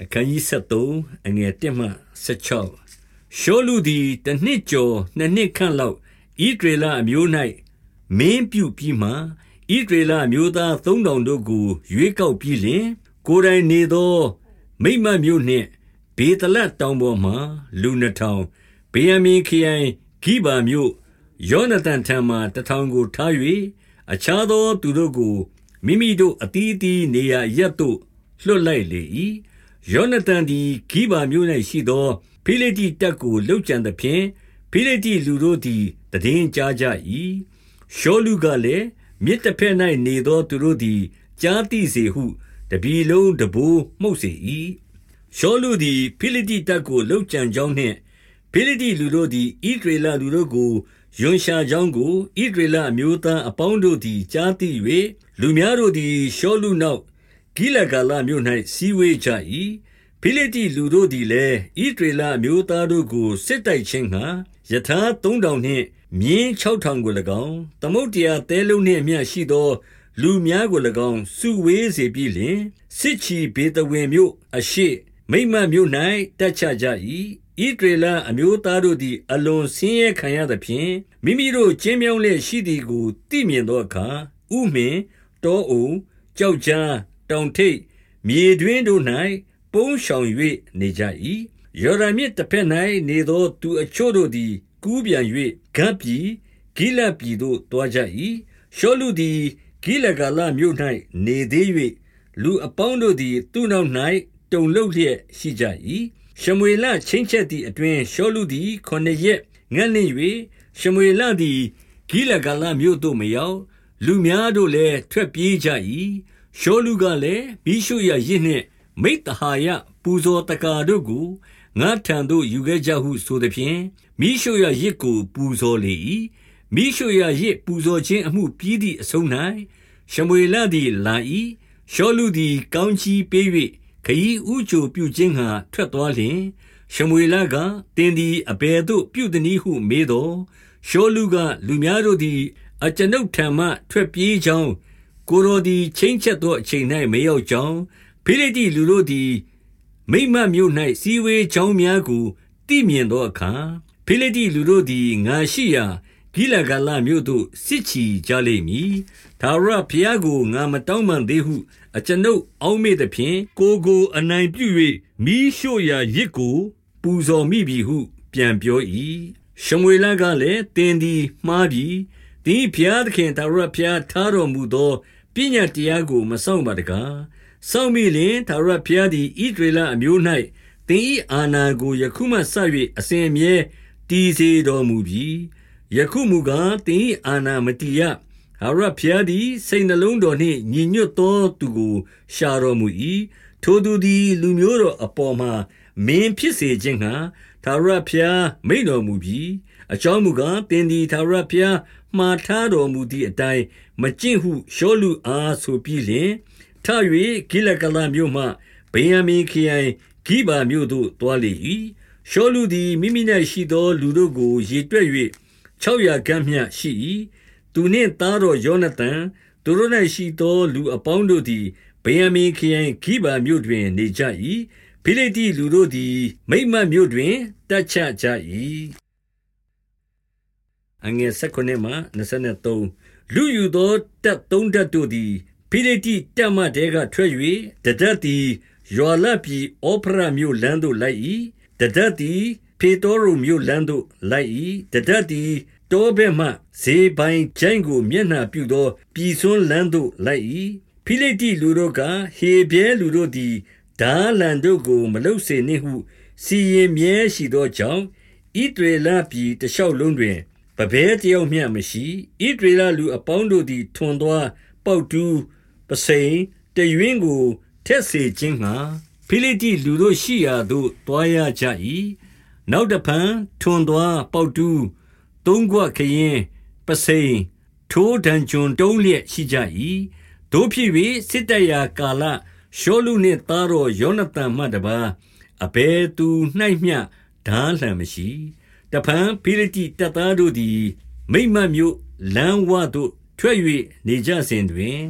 အခန်းကြီး73အငယ်1မှ16ရှောလူသည်တနှစ်ကျော်နှစ်နှစ်ခန့်လောက်ဣဒရေလအမျိုး၌မင်းပြုပြီးမှဣဒရေလအမျိုးသား3000တို့ကိုရွေးကောက်ပြီးလျှင် ကိုယ်တိုင်နေသော မိမ့်မမြို့နှင့်ဘေတလတ်တောင်ပေါ်မှလူနှစ်ထောင်ဗေယမင်ခရိုင်ဂိဘာမြို့ယောနသန်ထံမှတထောင်ကိုထား၍အခြားသောသူတို့ကိုမိမိတို့အတီးအတီးနေရာရက်သို့လွတ်လိုက်လေ၏ ယောနသန်သည် ဂိဗာမြို့၌ရှိသော ဖိလိတ္တိတပ်ကို လုပ်ကြံသဖြင့်၊ဖိလိတ္တိလူတို့သည် သိတင်းကြားကြ၏။ရှောလုကလည်း၊မြစ်တဘက်၌နေသော သူတို့သည် ကြားသိစေဟု တပြည်လုံးတံပိုးမှုတ်စေ၏။ရှောလုသည် ဖိလိတ္တိတပ်ကို လုပ်ကြံကြောင်းနှင့် ဖိလိတ္တိလူတို့သည် ဣသရေလလူတို့ကို ရွံရှာကြောင်းကို ဣသရေလအမျိုးသားအပေါင်းတို့သည် ကြားသိ၍၊လူများတို့သည် ရှောလုနောက် ဂိလဂါလမြို့၌စည်းဝေးကြ၏ဖိလိတ္တိလူတို့သည်လည်းဣသရေလအမျိုးသားတို့ကိုစစ်တိုက်ခြင်းငှါရထားသုံးထောင်နှင့်မြင်းခြောက်ထောင်ကို၎င်း၊သမုဒ္ဒရာသဲလုံးနှင့်အမျှရှိသော လူများကို၎င်းစုဝေးစေပြီးလျှင်၊စစ်ချီဗေသဝင်မြို့အရှေ့မိတ်မတ်မြို့၌တပ်ချကြ၏။ဣသရေလအမျိုးသားတို့သည် အလွန်ဆင်းရဲခံရသဖြင့်၊မိမိတို့ကျဉ်းမြောင်းလျက်ရှိသည်ကိုသိမြင်သောအခါဥမင်၊တောအုံ၊ကျောက်ကြား၊ တောင်ထိပ်၊မြေတွင်းတို့၌ပုန်းရှောင်၍နေကြ၏။ယော်ဒန်မြစ်တဘက်၌နေသောသူအချို့တို့သည် ကူးပြန်၍ဂဒ်ပြည်၊ဂိလဒ်ပြည်သို့သွားကြ၏။ရှောလုသည်ဂိလဂါလမြို့၌နေသေး၍၊လူအပေါင်းတို့သည် သူ့နောက်၌တုန်လှုပ်လျက်ရှိကြ၏။ရှမွေလချိန်းချက်သည်အတွင်းရှောလုသည်ခုနစ်ရက်ငံ့လင့်၍၊ရှမွေလသည်ဂိလဂါလမြို့သို့မရောက်။လူများတို့လည်းထွက်ပြေးကြ၏။ ရှောလုကလည်း၊မီးရှို့ရာယဇ်နှင့်မိဿဟာယပူဇော်သက္ကာတို့ကိုငါ့ထံသို့ယူခဲ့ကြဟုဆိုသဖြင့်၊မီးရှို့ရာယဇ်ကိုပူဇော်လေ၏။မီးရှို့ရာယဇ်ပူဇော်ခြင်းအမှုပြီးသည်အဆုံး၌ရှမွေလသည်လာ၏။ရှောလုသည် ကောင်းကြီးပေး၍ခရီးဦးကြိုပြုခြင်းငှါထွက်သွားလျှင်၊ရှမွေလက၊သင်သည်အဘယ်သို့ပြုသနည်းဟုမေးသော်၊ရှောလုက၊လူများတို့သည် အကျွန်ုပ်ထံမှထွက်ပြေးကြောင်း၊ ကိုယ်တော်သည်ချိန်းချက်သောအချိန်၌မရောက်ကြောင်းဖိလိတ္တိလူတို့သည် မိတ်မတ်မြို့၌စည်းဝေးကြောင်းများကိုသိမြင်သောအခါ၊ဖိလိတ္တိလူတို့သည်ငါရှိရာဂိလဂါလမြို့သို့စစ်ချီကြလိမ့်မည်။ထာဝရဘုရားကိုငါမတောင်းပန်သေးဟု အကျွန်ုပ်အောက်မေ့သဖြင့်၊ကိုယ်ကိုအနိုင်ပြု၍မီးရှို့ရာယဇ်ကိုပူဇော်မိပြီဟု ပြန်ပြော၏။ရှမွေလကလည်း၊သင်သည်မှားပြီ။ သင်၏ဘုရားသခင်ထာဝရဘုရားထားတော်မူသောပညတ်တရားကိုမစောင့်ပါတကားစောင့်မိလျှင်ထာဝရဘုရားသည်ဣသရေလအမျိုး၌သင်၏အာဏာကိုယခုမှစ၍အစဉ်အမြဲတည်စေတော်မူပြီ။ယခုမူကားသင်၏အာဏာမတည်ရ။ထာဝရဘုရားသည်စိတ်နှလုံးတော်နှင့်ညီညွတ်သောသူကိုရှာတော်မူ၏။ထိုသူသည်လူမျိုးတော်အပေါ်မှာမင်းဖြစ်စေခြင်းငှါထာဝရဘုရားမိန့်တော်မူပြီ။အကြောင်းမူကား၊သင်သည်ထာဝရဘုရား မှာထားတော်မူသည်အတိုင်းမကျင့်ဟုရှောလုအားဆိုပြီးလျှင်ထ၍ဂိလဂလမြို့မှဗင်္ယာမိန်ခရိုင်ဂိဗာမြို့သို့သွားလေ၏။ရှောလုသည်မိမိ၌ရှိသော လူတို့ကိုရေတွက်၍ခြောက်ရာခန့်မျှရှိ၏။သူနှင့်သားတော်ယောနသန်၊သူတို့၌ရှိသော လူအပေါင်းတို့သည်ဗင်္ယာမိန်ခရိုင်ဂိဗာမြို့တွင် နေကြ၏။ဖိလိတ္တိလူတို့သည်မိတ်မတ်မြို့တွင်တပ်ချကြ၏။ လုယူသောတပ်သုံးတပ်တို့သည်ဖိလိတ္တိတပ်မထဲကထွက်၍၊တတပ်သည်ယွာလပြည်ဩဖရမြို့လမ်းသို့လိုက်၏။တတပ်သည်ဖေသောရုန်မြို့လမ်းသို့လိုက်၏။တတပ်သည်တောဘက်မှဇေဘိုင်ချိုင့်ကိုမျက်နှာပြုသောပြည်စွန်းလမ်းသို့လိုက်၏။ဖိလိတ္တိလူတို့က၊ဟေဗြဲလူတို့သည်ထားလံတို့ကိုမလုပ်စေနှင့်ဟု စီရင်မြဲရှိသောကြောင့်၊ဣသရေလပြည်တရှောက်လုံးတွင် ပန်းပဲတယောက်မျှမရှိ။ဣသရေလလူအပေါင်းတို့သည်ထွန်သွား၊ပေါက်တူးပုဆိန်၊တရွင်းကိုထက်စေခြင်းငှါဖိလိတ္တိလူတို့ရှိရာသို့သွားရကြ၏။နောက်တဖန်ထွန်သွား၊ပေါက်တူး၊သုံးခွခရီး၊ပုဆိန်၊ထိုးတံချွန်တုံးလျက်ရှိကြ၏။သို့ဖြစ်၍စစ်တိုက်ရာကာလရှောလုနှင့်သားတော်ယောနသန်မှတပါးအဘယ်သူ၌မျှထားလှံမရှိ။ တဖန်ဖိလိတ္တိတပ်သားတို့သည် မိတ်မတ်မြို့လမ်းဝသို့ ထွက်၍နေကြစဉ်တွင်